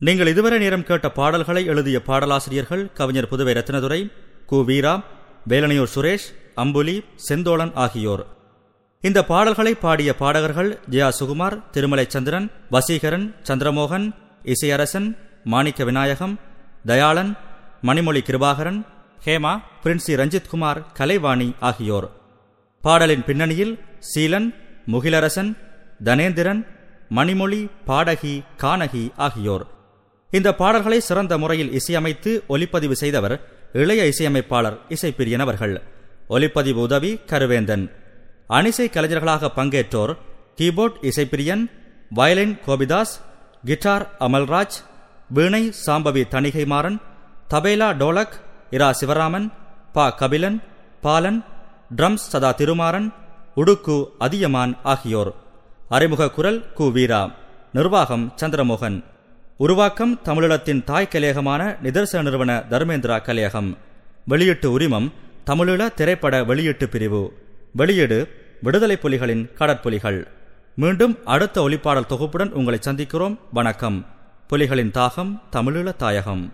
நீங்கள் இதுவரை நேரம் கேட்ட பாடல்களை எழுதிய பாடலாசிரியர்கள் கவிஞர் புதுவை ரத்னதுரை கு. வீரா வேலனையூர் சுரேஷ் அம்புலி செந்தோழன் ஆகியோர். இந்த பாடல்களை பாடிய பாடகர்கள் ஜெயா சுகுமார் திருமலை சந்திரன் வசீகரன் சந்திரமோகன் இசையரசன் மாணிக்க விநாயகம் தயாளன் மணிமொழி கிருபாகரன் ஹேமா பிரின்சி ரஞ்சித்குமார் கலைவாணி ஆகியோர். பாடலின் பின்னணியில் சீலன் முகிலரசன் தனேந்திரன் மணிமொழி பாடகி கானகி ஆகியோர். இந்த பாடல்களை சிறந்த முறையில் இசையமைத்து ஒலிப்பதிவு செய்தவர் இளைய இசையமைப்பாளர் இசைப்பிரியன் அவர்கள். ஒலிப்பதிவு உதவி கருவேந்தன். அணிசை கலைஞர்களாக பங்கேற்றோர் keyboard Isaipriyan violin Gopidas guitar Amalraj veena Sambhavi Thanigaimaran tabla dholak இரா சிவராமன் பா கபிலன் பாலன் ட்ரம்ஸ் சதா திருமாறன் உடுக்கு அதியமான் ஆகியோர். அறிமுக குரல் கு வீரா. நிர்வாகம் சந்திரமோகன். உருவாக்கம் தமிழீழத்தின் தாய் கலையகமான நிதர்சன நிறுவன தர்மேந்திரா கலையகம். வெளியீட்டு உரிமம் தமிழீழ திரைப்பட வெளியீட்டு பிரிவு. வெளியீடு விடுதலை புலிகளின் கடற்புலிகள். மீண்டும் அடுத்த ஒளிப்பாடல் தொகுப்புடன் உங்களை சந்திக்கிறோம். வணக்கம். புலிகளின் தாகம் தமிழீழ தாயகம்.